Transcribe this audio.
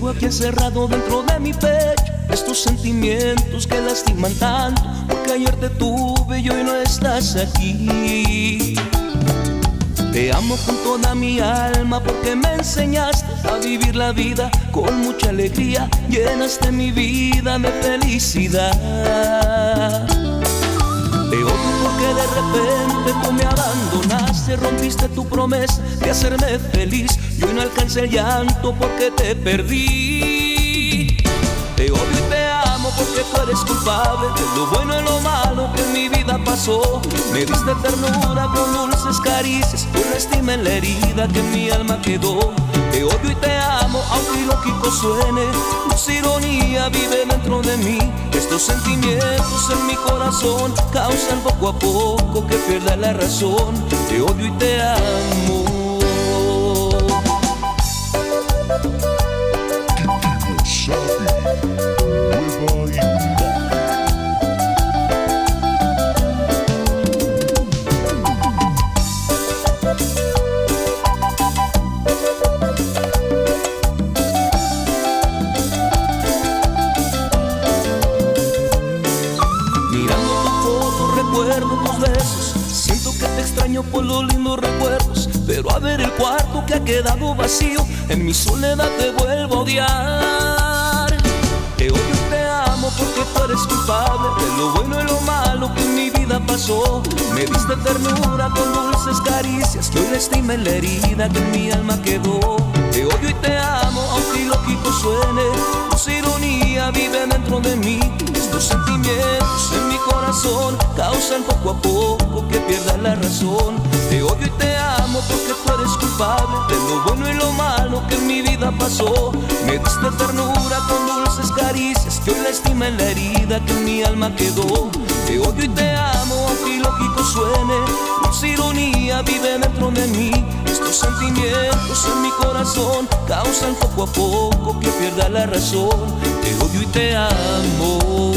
encerrado dentro de mi pecho estos sentimientos que lastiman tanto, porque ayer te tuve y hoy no estás aquí. Te amo con toda mi alma porque me enseñaste a vivir la vida con mucha alegría, llenaste mi vida de felicidad. Rompiste tu promesa de hacerme feliz y hoy no alcancé el llanto porque te perdí. Te odio y te amo porque tú eres culpable de lo bueno y lo malo que en mi vida pasó. Me diste ternura con dulces caricias, una estima en la herida que en mi alma quedó. Te odio y te amo, aunque ilógico suene, tu ironía vive dentro de mí. Estos sentimientos en mi corazón causan poco a poco que pierda la razón. Te odio y te amo. Extraño por los lindos recuerdos Pero a ver el cuarto que ha quedado vacío En mi soledad te vuelvo a odiar. Te odio te amo porque tú eres culpable De lo bueno y lo malo que en mi vida pasó. Me diste ternura con dulces caricias Que hoy lastima la herida que en mi alma quedó. Te odio y te amo aunque ilógico suene Tu ironía vive dentro de mí estos sentimientos en mi corazón causan poco a poco que pierda la razón. Te odio y te amo porque tú eres culpable de lo bueno y lo malo que en mi vida pasó. Me diste ternura con dulces caricias que hoy lastima en la herida que en mi alma quedó. Te odio y te amo aunque ilógico suene, tu ironía vive dentro de mí. Estos sentimientos en mi corazón causan poco a poco que pierda la razón. Te odio y te amo.